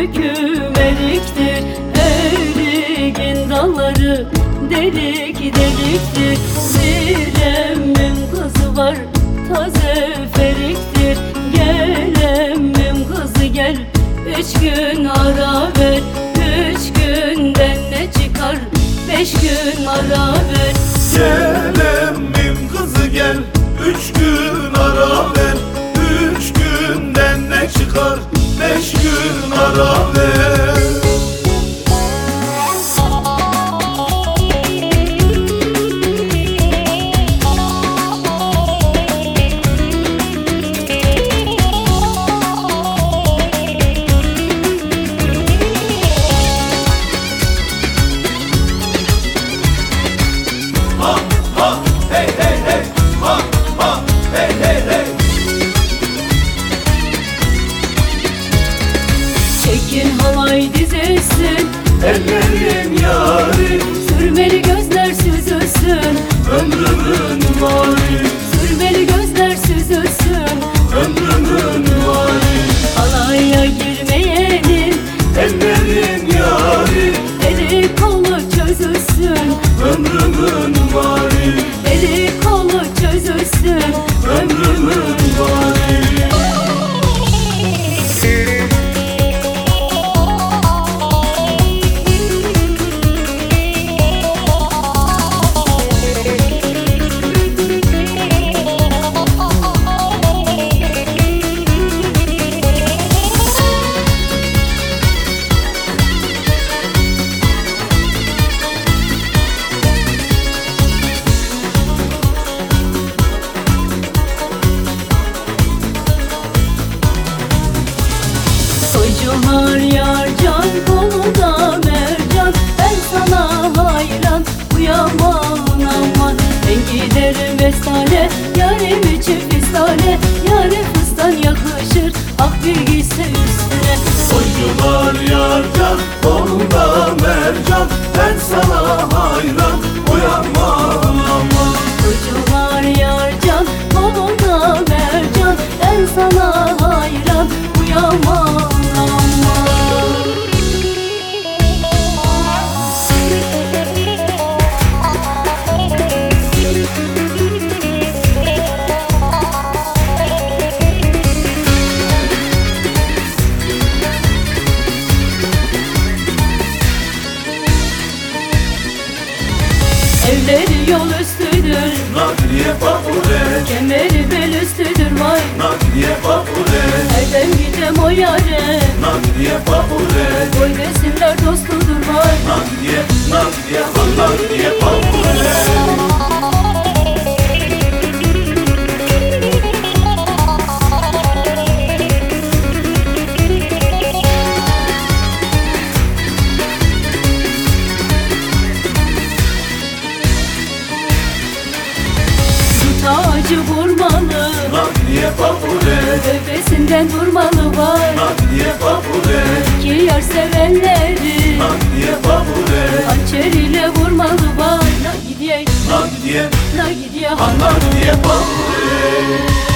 yükü veriktir Eğri dalları delik deliktir Siremim kızı var taze feriktir Gelemim kızı gel üç gün ara ver. Üç günden ne çıkar? Beş gün ara ver. ömrümü yare Nakliye papure Koy acı vurmalı. Nadine papule Bebesinden durmalı var. Nadine papule İki yar sevenleri. Nadine papule Hançer ile vurmalı var. Nadine Nadine Nadine Nadine papule